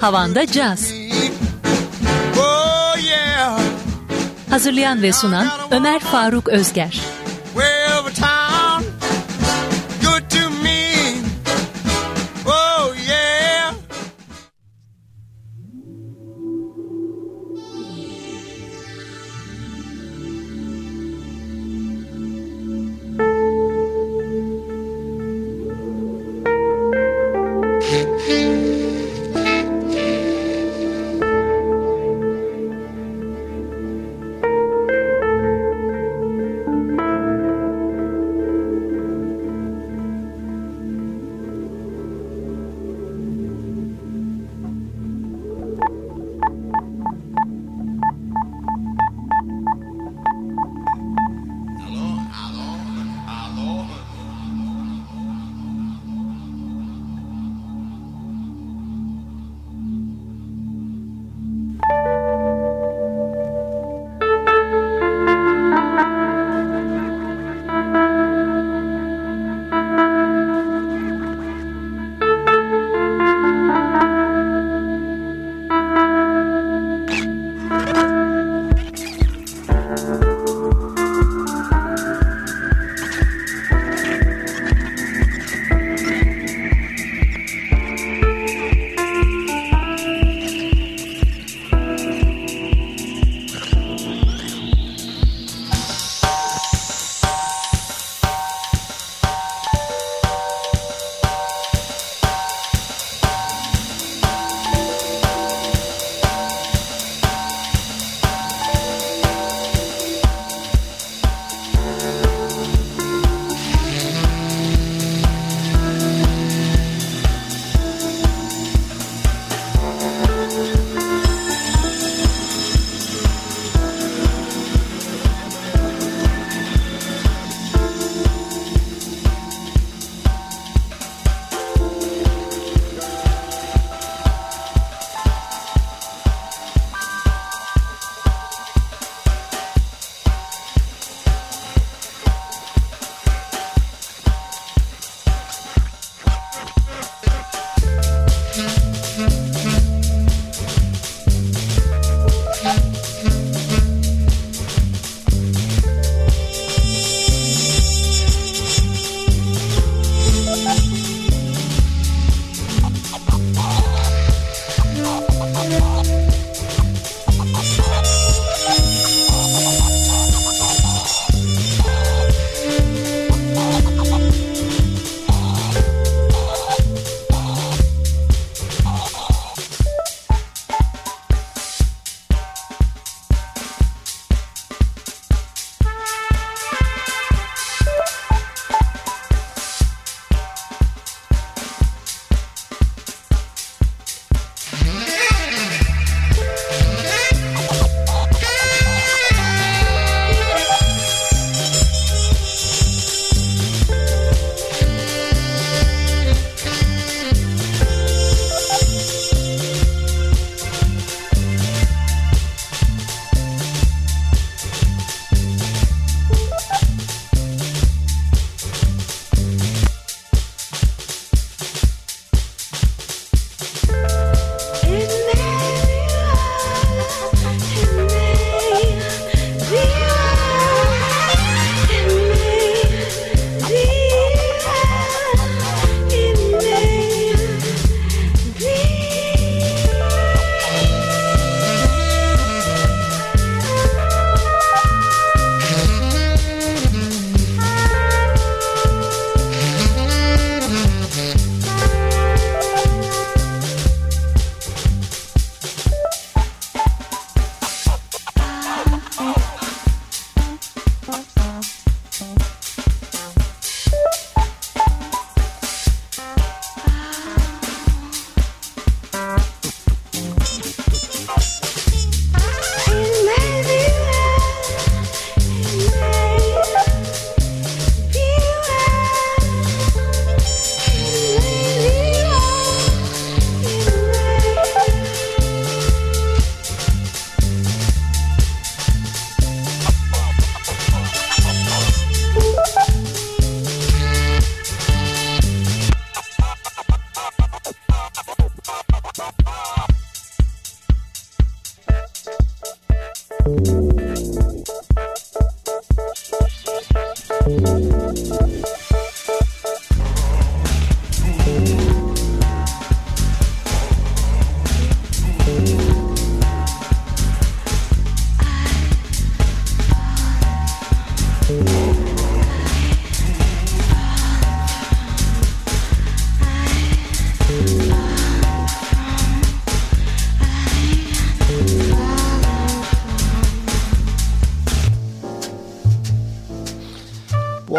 Havanda Caz. Oh Hazırlayan ve sunan Ömer Faruk Özger.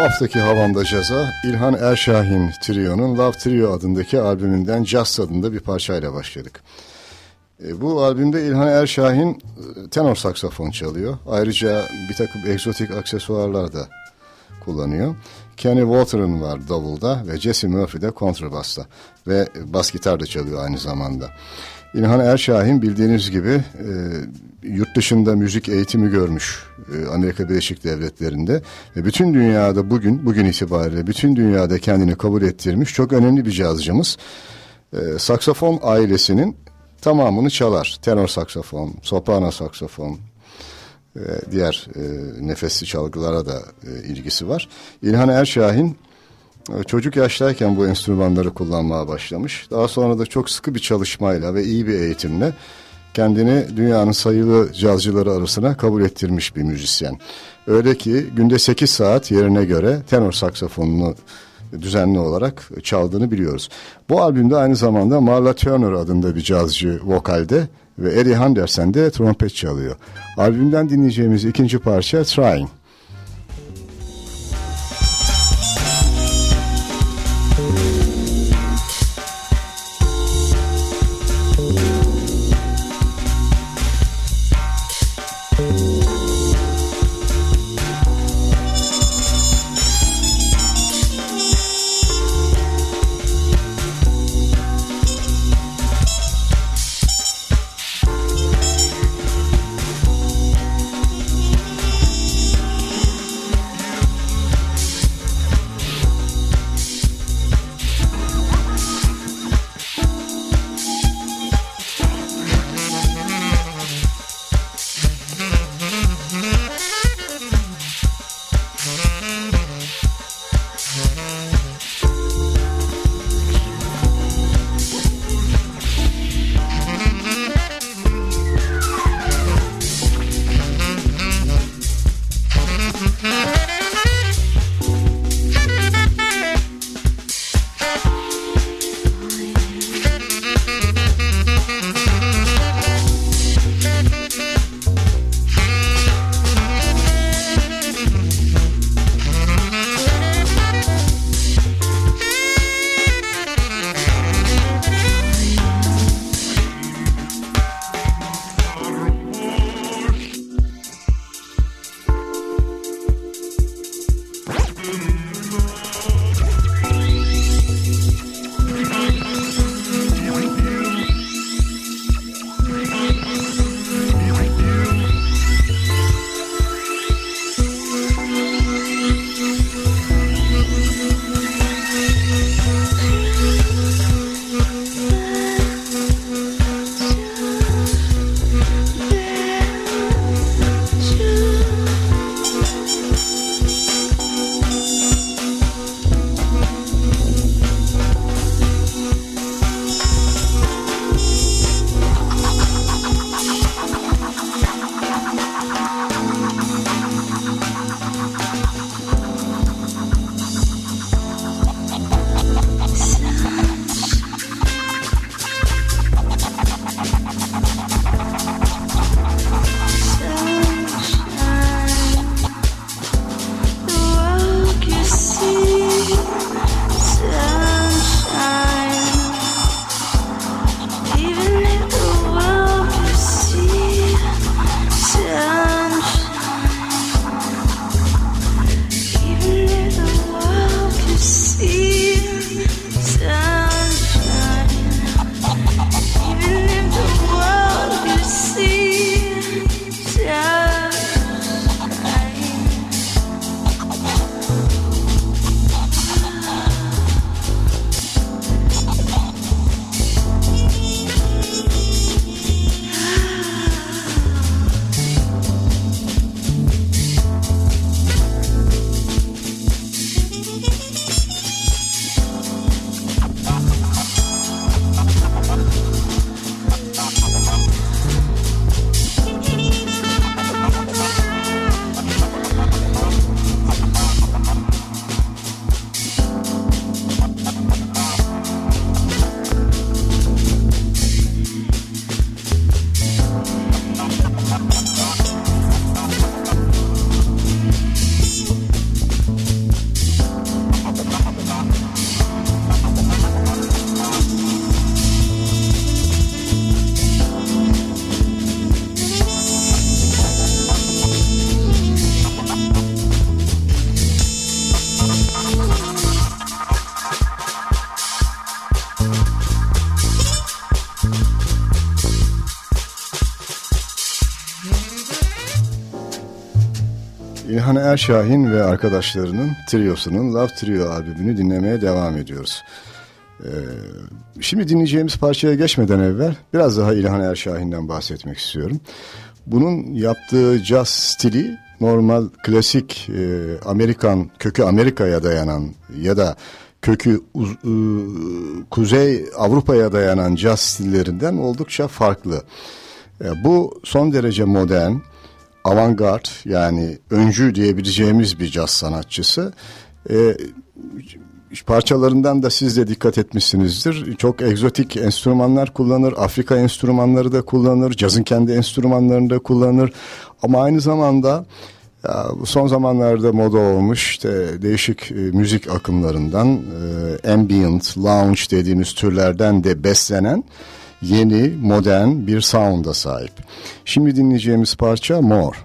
Haftaki Havanda Caz'a İlhan Erşahin Trio'nun Love Trio adındaki albümünden Jazz adında bir parçayla başladık. E, bu albümde İlhan Erşahin e, tenor saksafon çalıyor. Ayrıca bir takım egzotik aksesuarlar da kullanıyor. Kenny Water'ın var davulda ve Jesse Murphy de kontrabasta ve bas gitar da çalıyor aynı zamanda. İlhan Erşahin bildiğiniz gibi e, yurt dışında müzik eğitimi görmüş e, Amerika Birleşik Devletleri'nde ve bütün dünyada bugün bugün itibariyle bütün dünyada kendini kabul ettirmiş çok önemli bir cazcımız. E, saksafon ailesinin tamamını çalar. Tenor saksafon, soprano saksafon, e, diğer e, nefesli çalgılara da e, ilgisi var. İlhan Erşahin çocuk yaştayken bu enstrümanları kullanmaya başlamış. Daha sonra da çok sıkı bir çalışmayla ve iyi bir eğitimle kendini dünyanın sayılı cazcıları arasına kabul ettirmiş bir müzisyen. Öyle ki günde 8 saat yerine göre tenor saksafonunu düzenli olarak çaldığını biliyoruz. Bu albümde aynı zamanda Marla Turner adında bir cazcı vokalde ve Eddie Henderson de trompet çalıyor. Albümden dinleyeceğimiz ikinci parça Trying. İlhan Erşahin ve arkadaşlarının triosunun Love Trio albümünü dinlemeye devam ediyoruz. Ee, şimdi dinleyeceğimiz parçaya geçmeden evvel biraz daha İlhan Erşahin'den bahsetmek istiyorum. Bunun yaptığı jazz stili normal klasik e, Amerikan kökü Amerika'ya dayanan ya da kökü e, Kuzey Avrupa'ya dayanan jazz stillerinden oldukça farklı. E, bu son derece modern, avantgard yani öncü diyebileceğimiz bir caz sanatçısı. E, parçalarından da siz de dikkat etmişsinizdir. Çok egzotik enstrümanlar kullanır, Afrika enstrümanları da kullanır, cazın kendi enstrümanlarını da kullanır. Ama aynı zamanda ya, son zamanlarda moda olmuş işte değişik e, müzik akımlarından e, ambient, lounge dediğimiz türlerden de beslenen yeni, modern bir sound'a sahip. Şimdi dinleyeceğimiz parça More.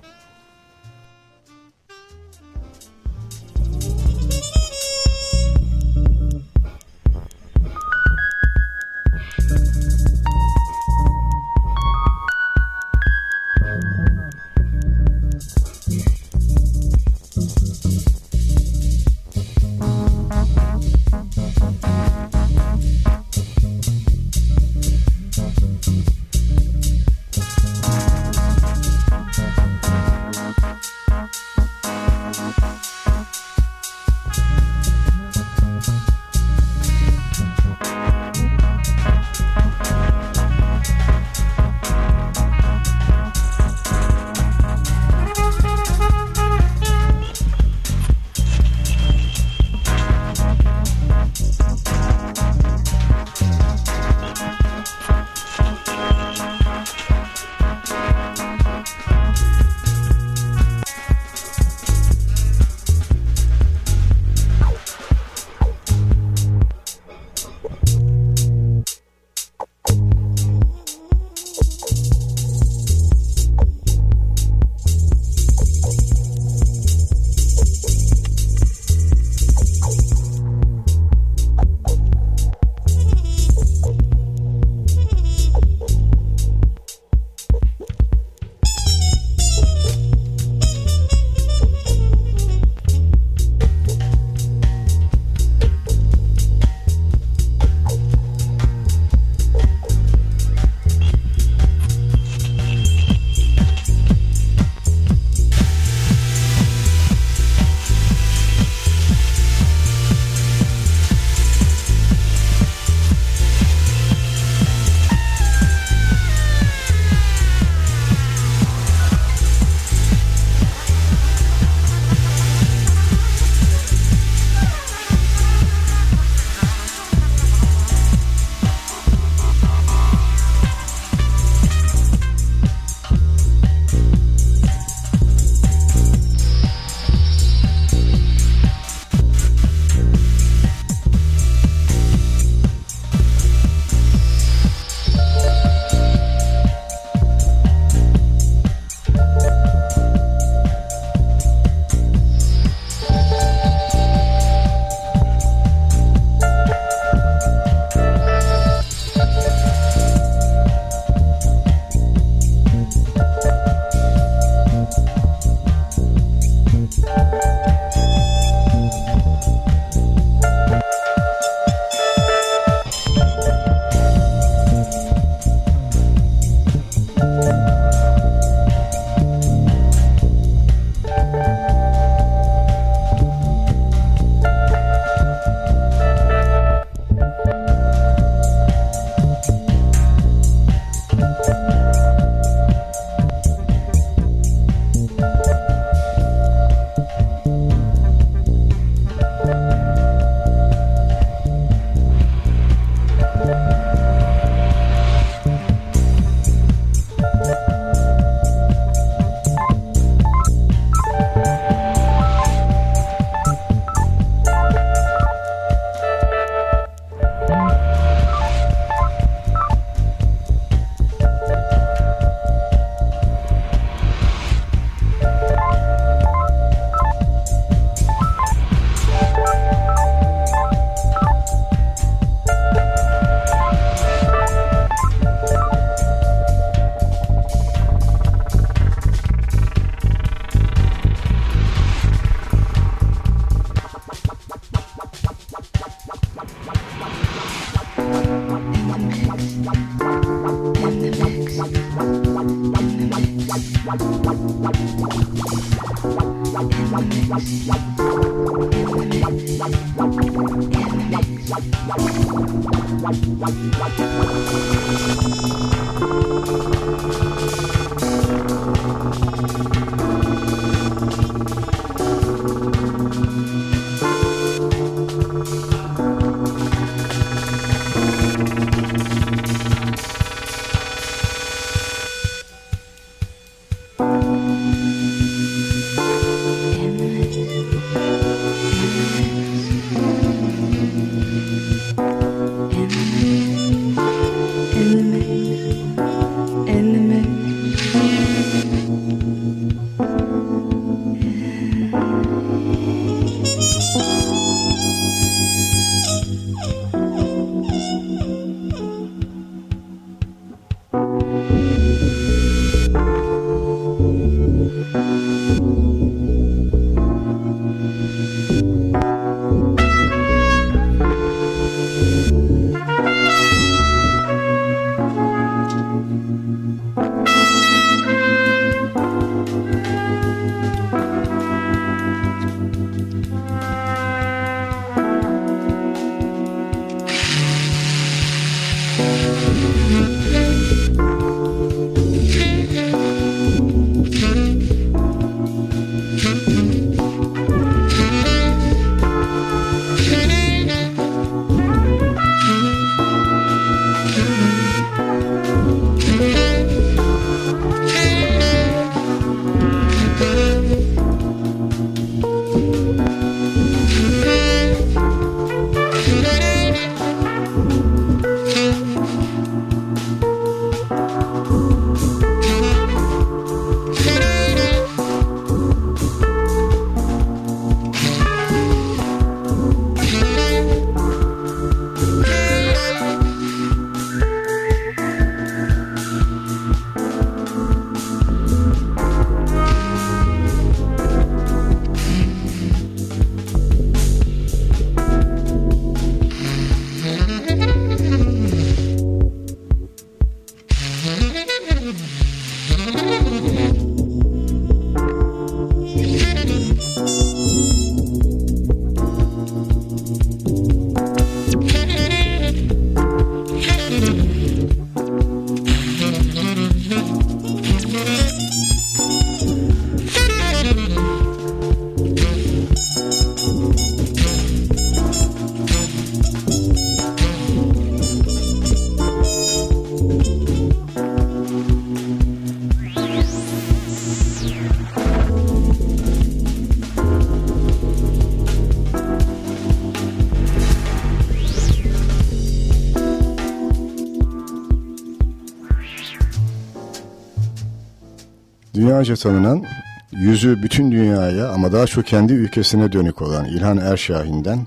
Dünyaca tanınan, yüzü bütün dünyaya ama daha çok kendi ülkesine dönük olan İlhan Erşahin'den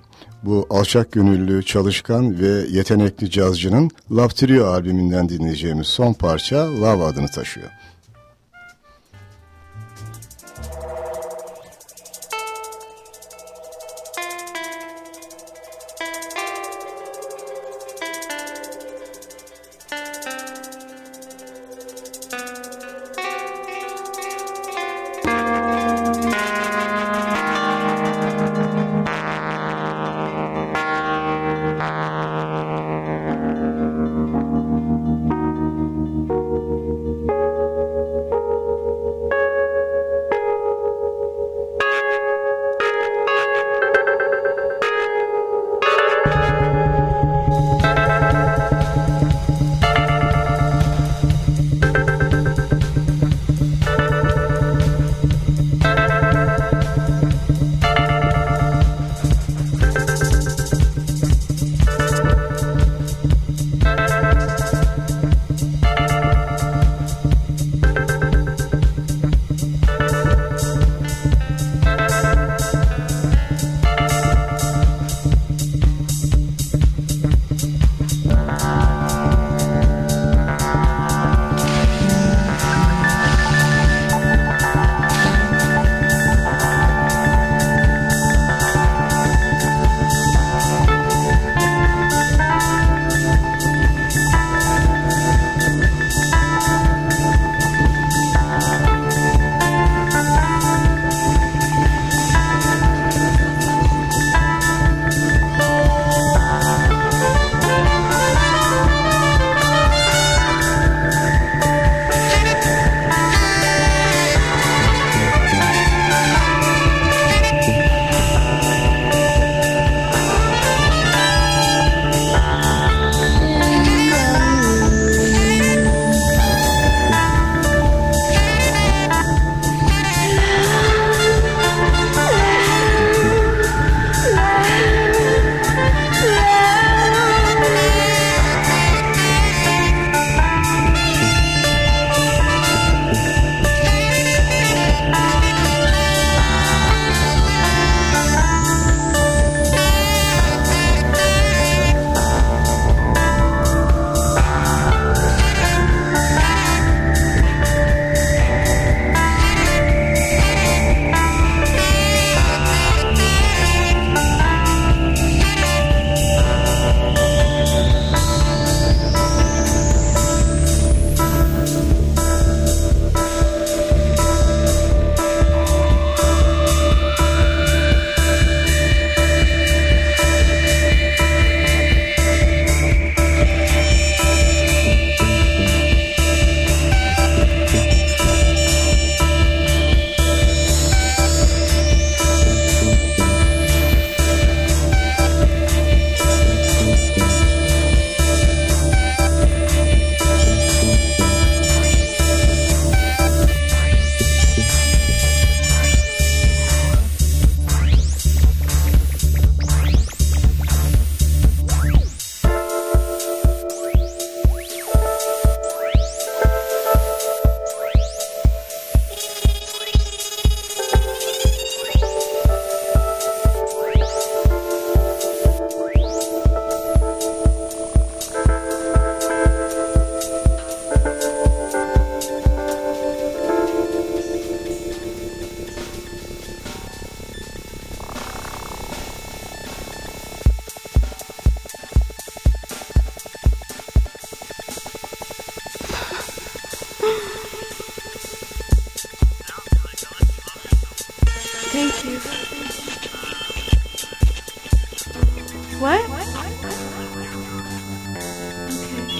bu alçak gönüllü, çalışkan ve yetenekli cazcının Love Trio albümünden dinleyeceğimiz son parça Love adını taşıyor.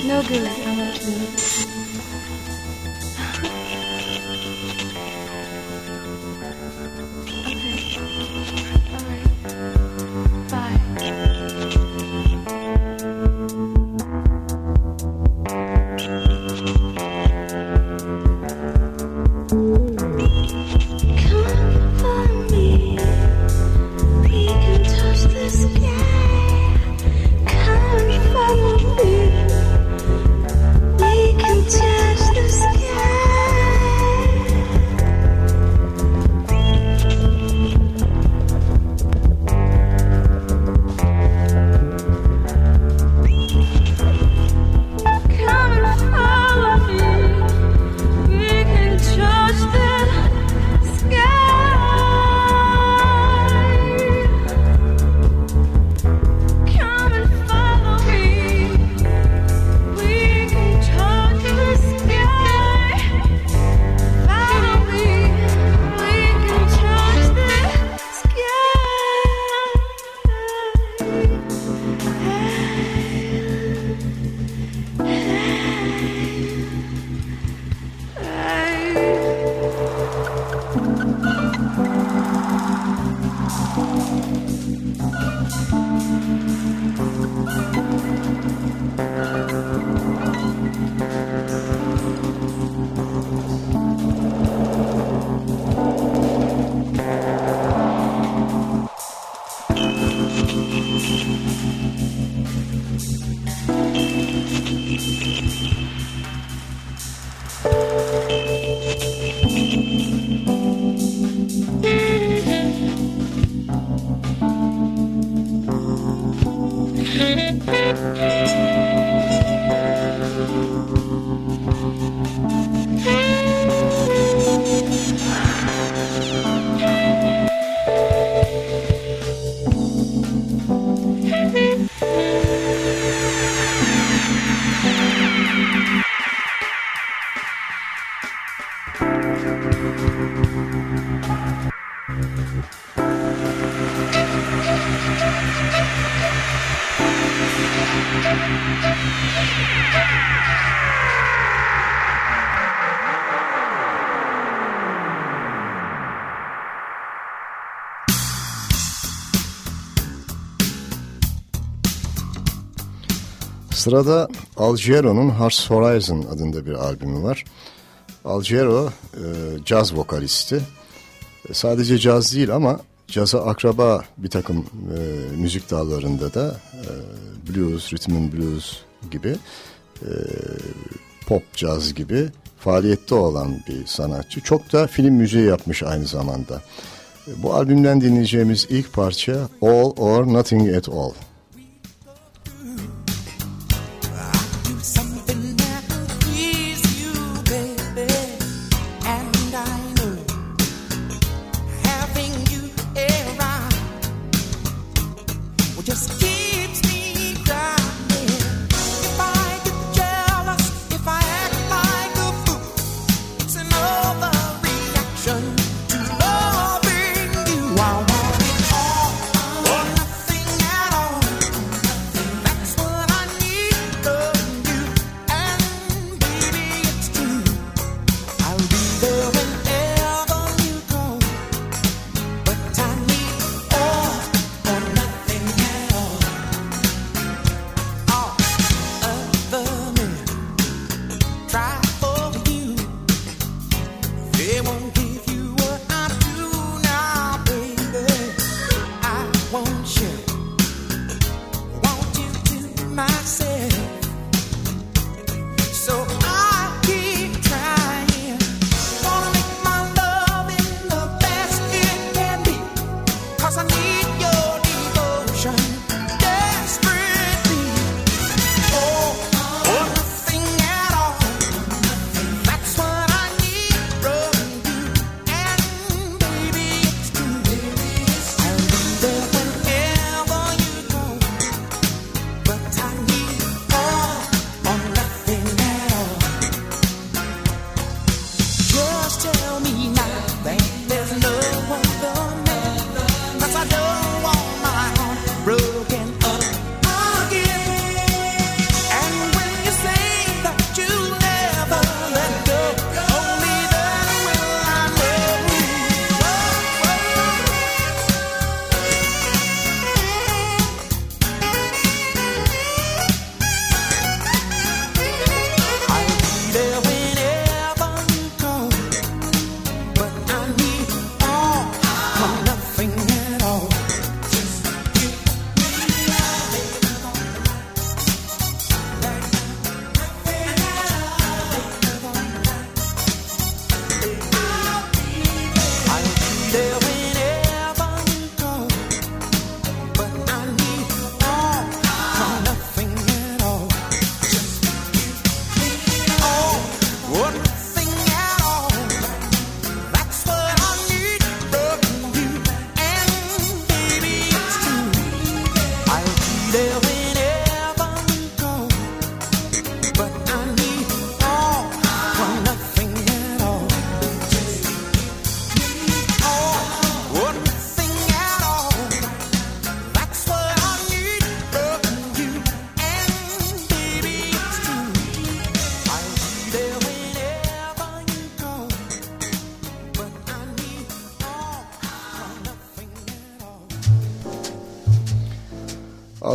No good. I love Sırada Algero'nun Hearts Horizon adında bir albümü var. Algero e, caz vokalisti. E, sadece caz değil ama caza akraba bir takım e, müzik dallarında da e, blues, rhythm and blues gibi e, pop caz gibi faaliyette olan bir sanatçı. Çok da film müziği yapmış aynı zamanda. E, bu albümden dinleyeceğimiz ilk parça All or Nothing at All.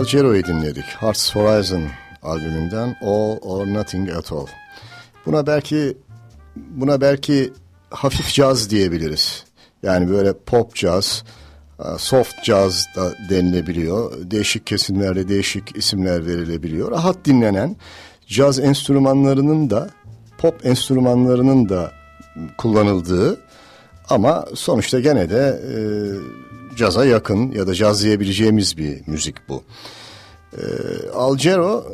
Rogero'yu dinledik. Hearts Horizon albümünden All or Nothing at All. Buna belki buna belki hafif caz diyebiliriz. Yani böyle pop caz, e, soft caz da denilebiliyor. Değişik kesimlerde değişik isimler verilebiliyor. Rahat dinlenen caz enstrümanlarının da pop enstrümanlarının da kullanıldığı ama sonuçta gene de e, caza yakın ya da caz diyebileceğimiz bir müzik bu. Ee, e, Algero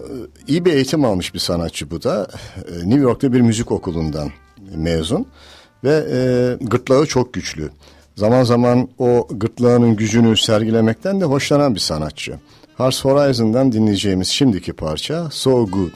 iyi bir eğitim almış bir sanatçı bu da. E, New York'ta bir müzik okulundan mezun ve e, gırtlağı çok güçlü. Zaman zaman o gırtlağının gücünü sergilemekten de hoşlanan bir sanatçı. Hars Horizon'dan dinleyeceğimiz şimdiki parça So Good.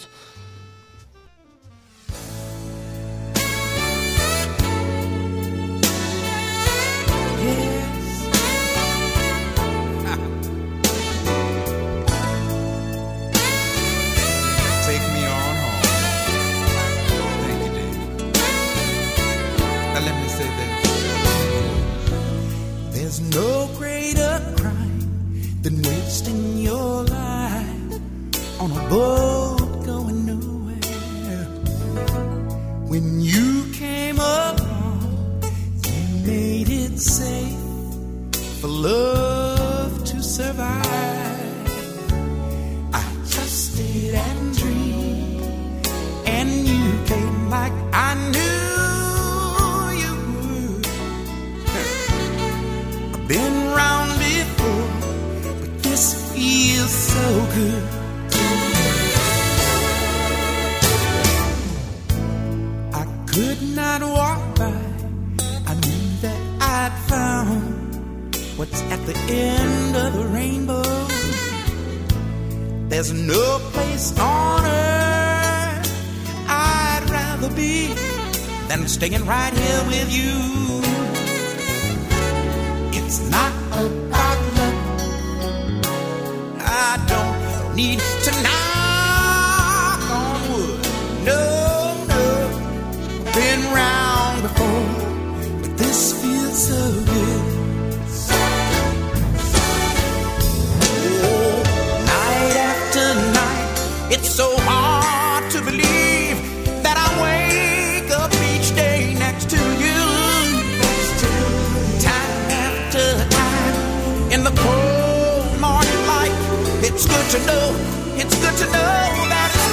It's good to know, it's good to know that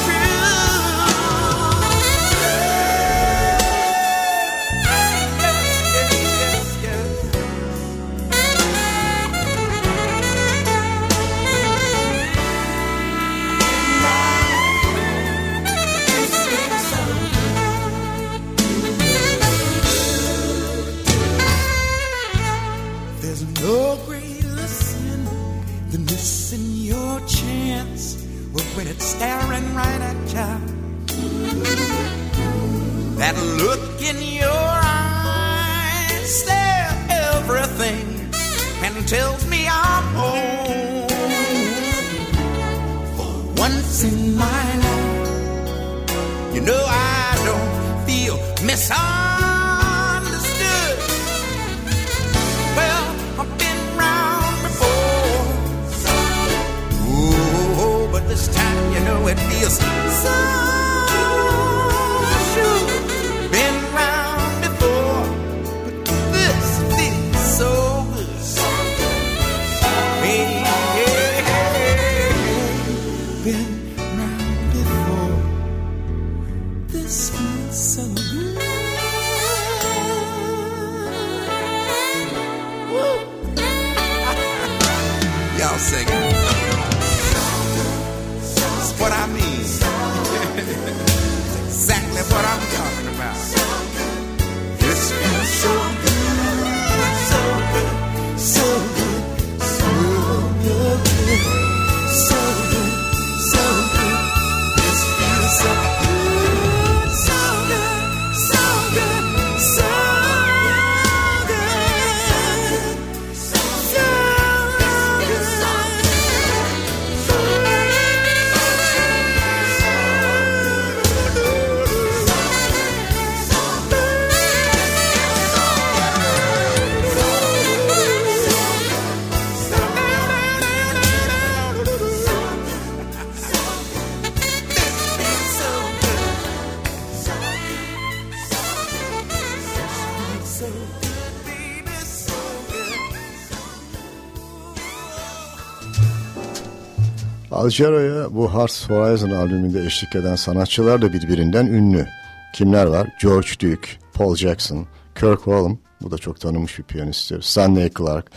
Algero'ya bu Hearts Horizon albümünde eşlik eden sanatçılar da birbirinden ünlü. Kimler var? George Duke, Paul Jackson, Kirk Whalum, bu da çok tanınmış bir piyanisttir. Stanley Clark,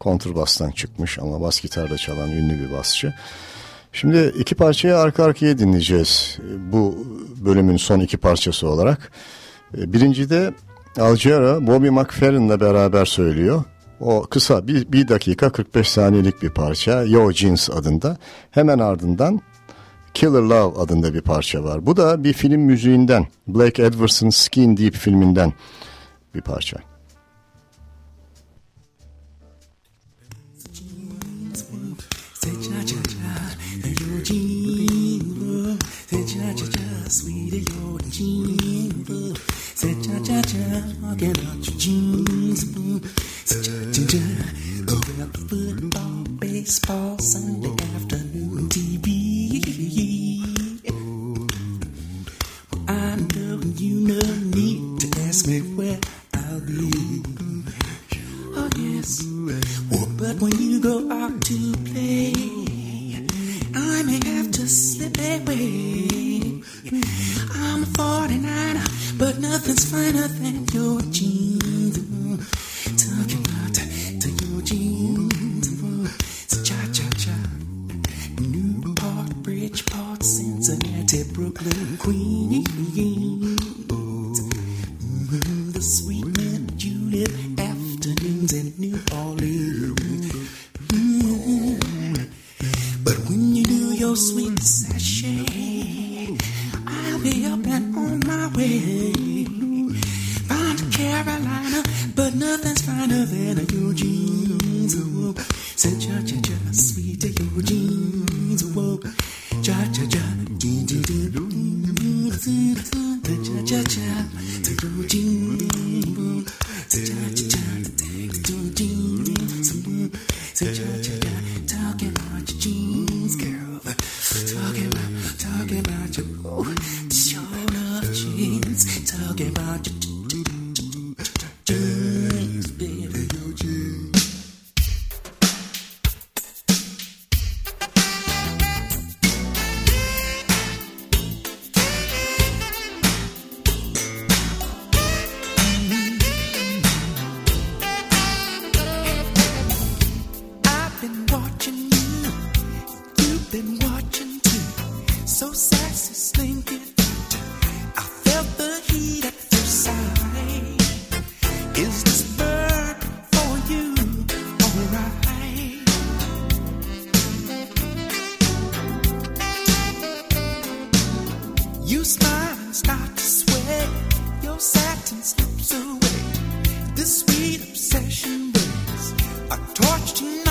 kontrbastan çıkmış ama bas gitarda çalan ünlü bir basçı. Şimdi iki parçayı arka arkaya dinleyeceğiz bu bölümün son iki parçası olarak. Birinci de Algera Bobby McFerrin'le beraber söylüyor. O kısa bir, bir dakika 45 saniyelik bir parça Yo Jeans adında. Hemen ardından Killer Love adında bir parça var. Bu da bir film müziğinden Blake Edwards'ın Skin Deep filminden bir parça. Baseball Sunday afternoon TV. I know you no need to ask me where I'll be. Oh yes, but when you go out to play, I may have to slip away. I'm a 49er, but nothing's finer than your You smile and start to sway. Your satin slips away. This sweet obsession burns a torch to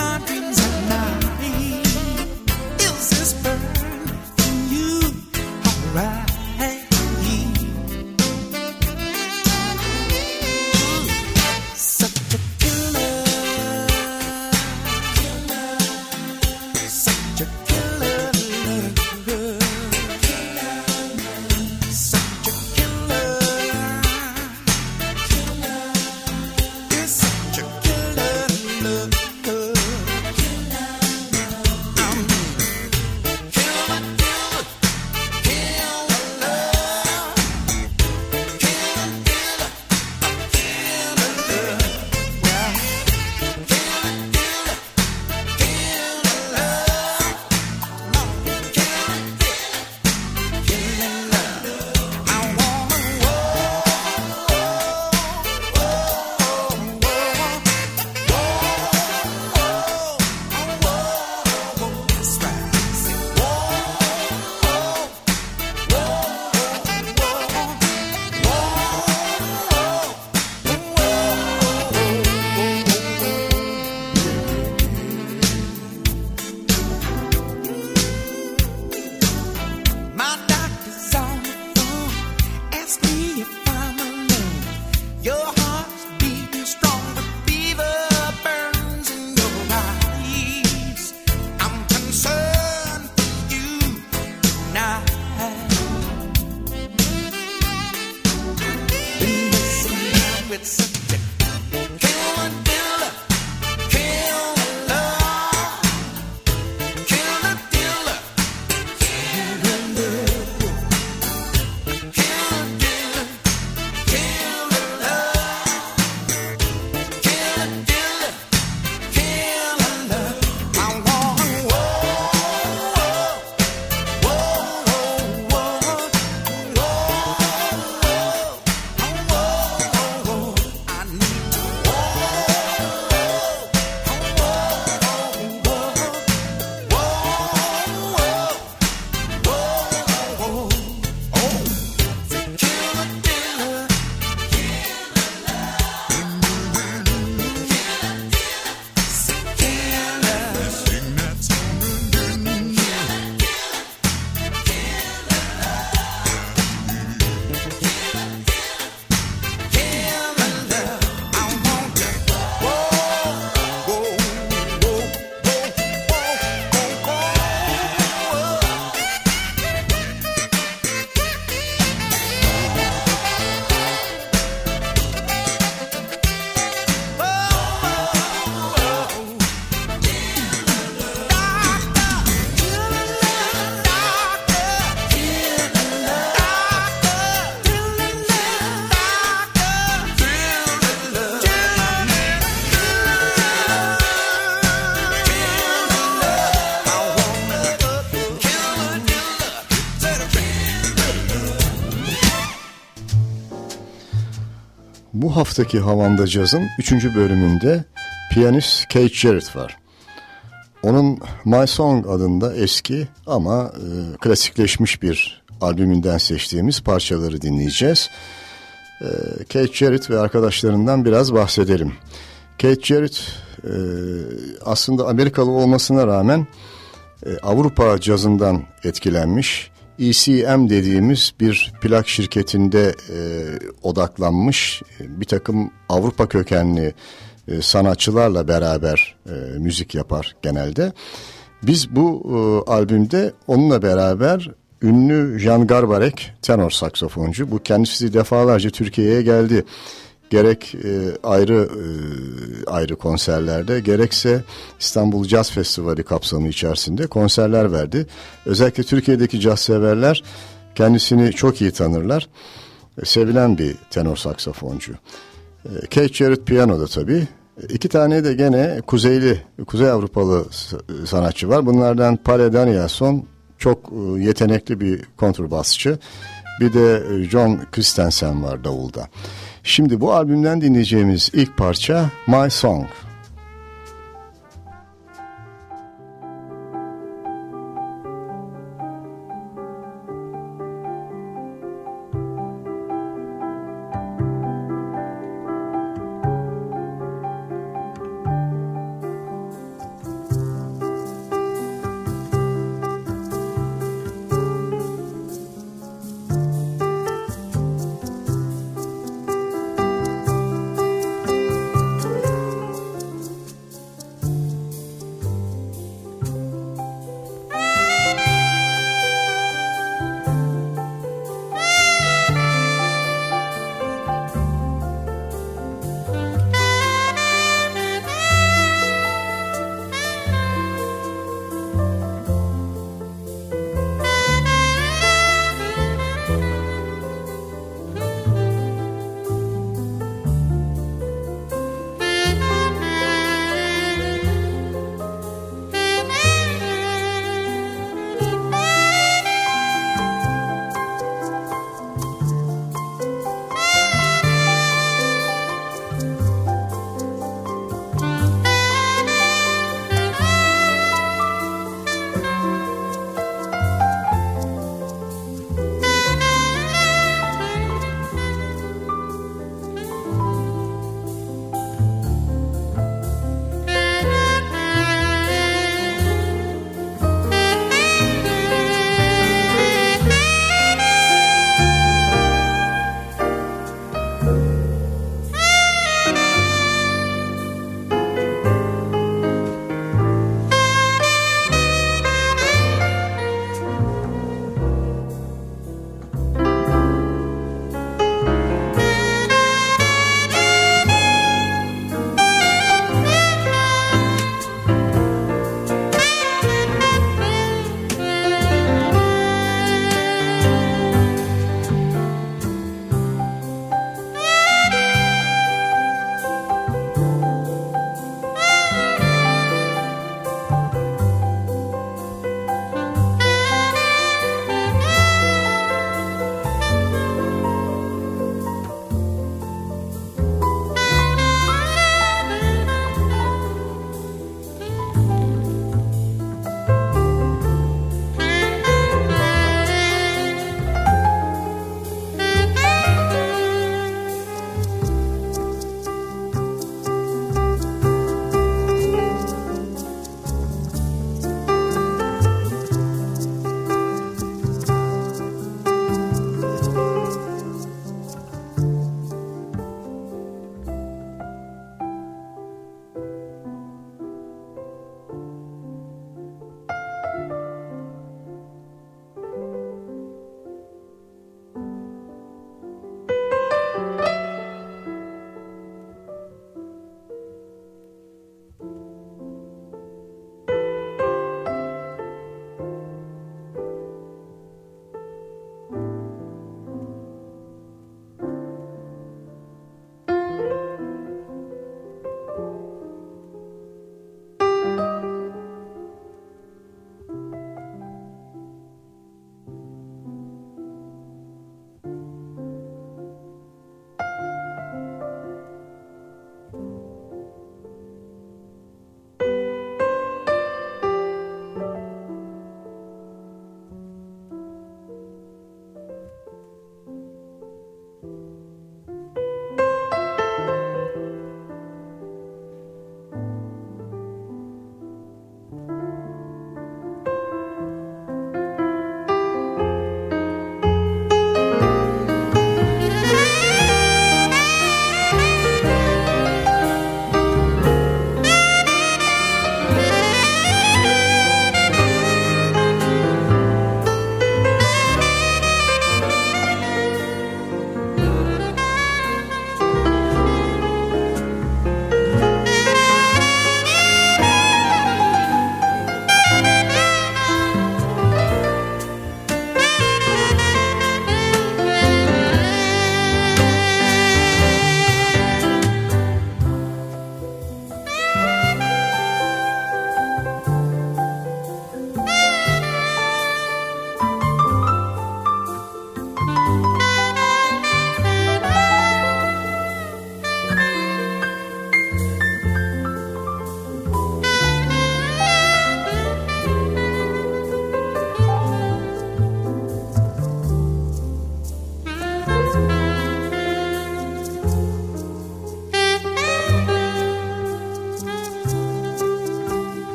Bu haftaki Havanda Caz'ın 3. bölümünde piyanist Kate Jarrett var. Onun My Song adında eski ama e, klasikleşmiş bir albümünden seçtiğimiz parçaları dinleyeceğiz. E, Kate Jarrett ve arkadaşlarından biraz bahsedelim. Kate Jarrett e, aslında Amerikalı olmasına rağmen e, Avrupa cazından etkilenmiş. ECM dediğimiz bir plak şirketinde e, odaklanmış e, bir takım Avrupa kökenli e, sanatçılarla beraber e, müzik yapar genelde. Biz bu e, albümde onunla beraber ünlü Jan Garbarek tenor saksafoncu. Bu kendisi defalarca Türkiye'ye geldi. Gerek e, ayrı e, ayrı konserlerde gerekse İstanbul Jazz Festivali kapsamı içerisinde konserler verdi. Özellikle Türkiye'deki caz severler kendisini çok iyi tanırlar. E, sevilen bir tenor saksafoncu. E, Kate Jarrett piyanoda tabii. İki tane de gene kuzeyli, Kuzey Avrupalı sanatçı var. Bunlardan Pale Danielson çok e, yetenekli bir kontrbasçı. Bir de e, John Christensen var davulda. Şimdi bu albümden dinleyeceğimiz ilk parça My Song.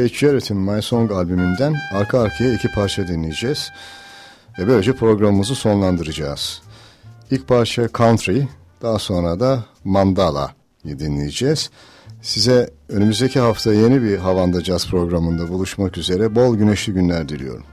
Kate Jarrett'in My Song albümünden arka arkaya iki parça dinleyeceğiz. Ve böylece programımızı sonlandıracağız. İlk parça Country, daha sonra da Mandala dinleyeceğiz. Size önümüzdeki hafta yeni bir Havanda Jazz programında buluşmak üzere bol güneşli günler diliyorum.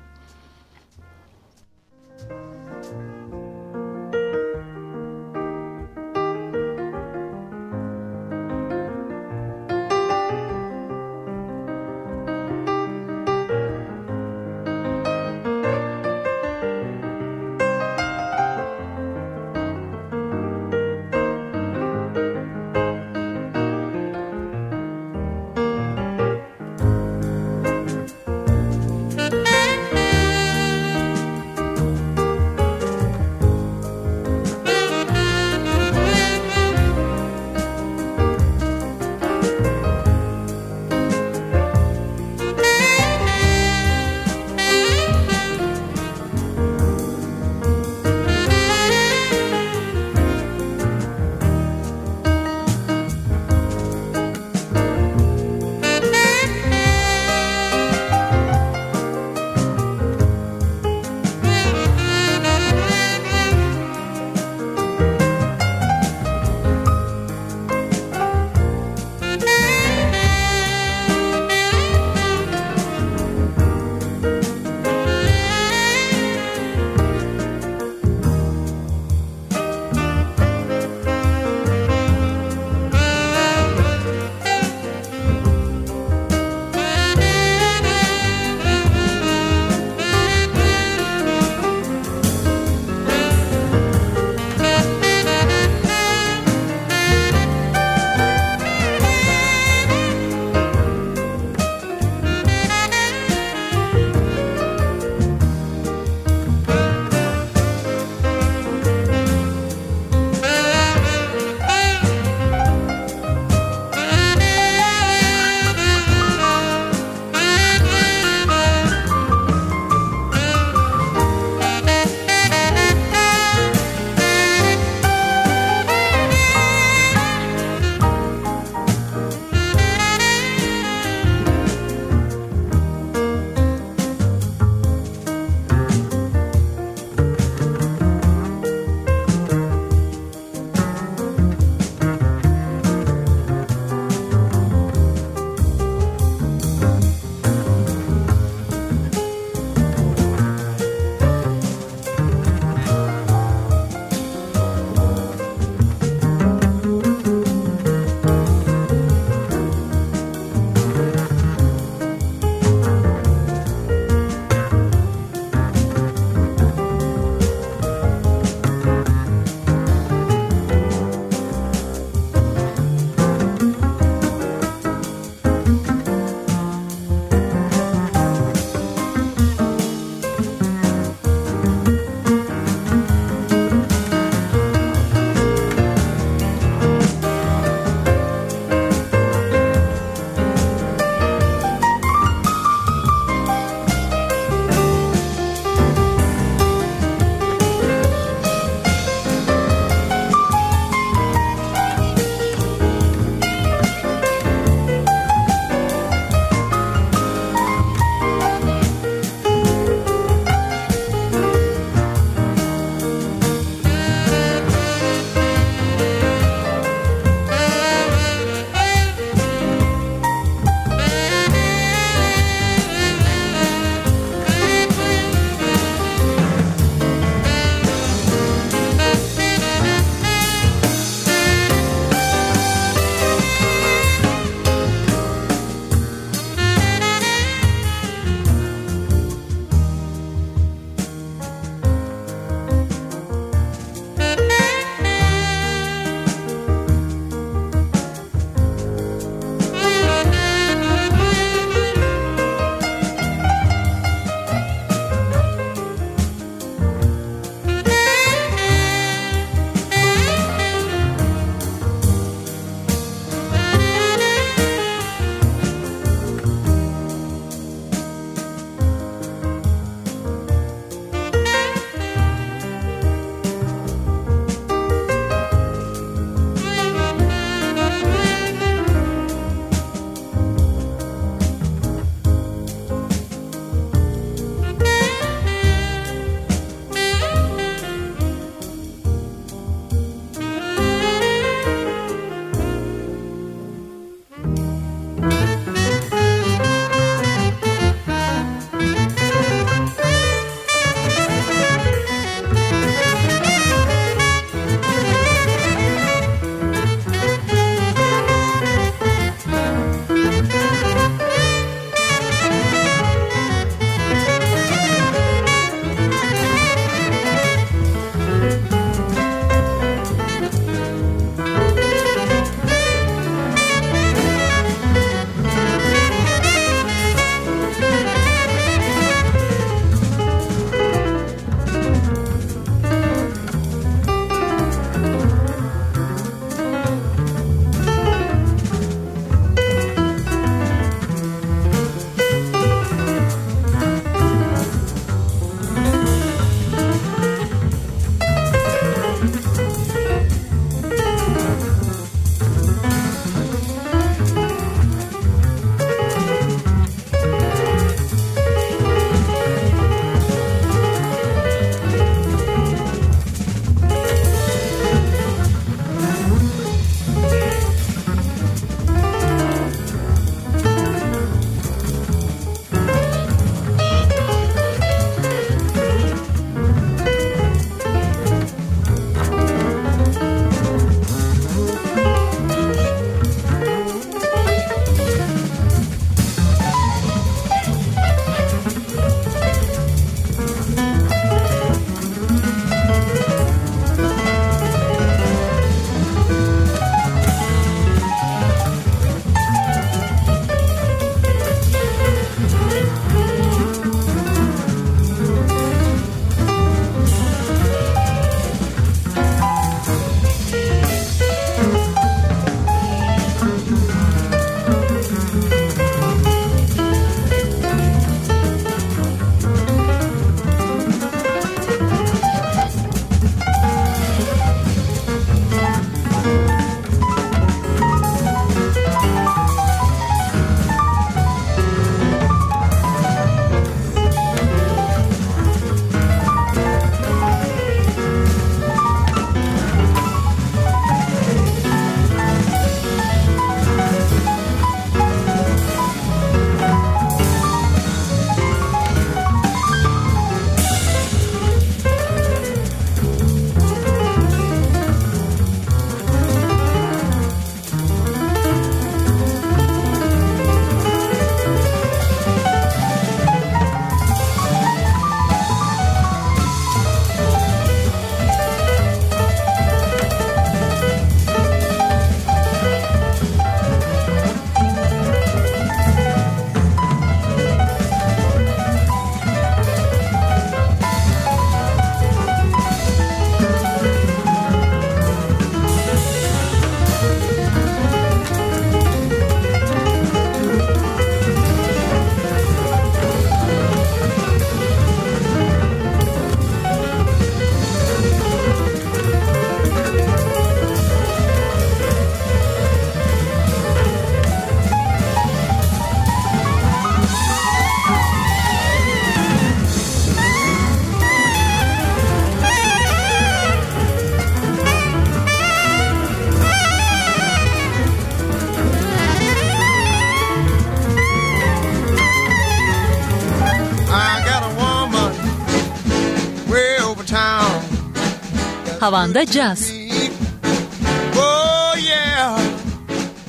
Havanda Caz.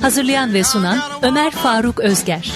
Hazırlayan ve sunan Ömer Faruk Özger.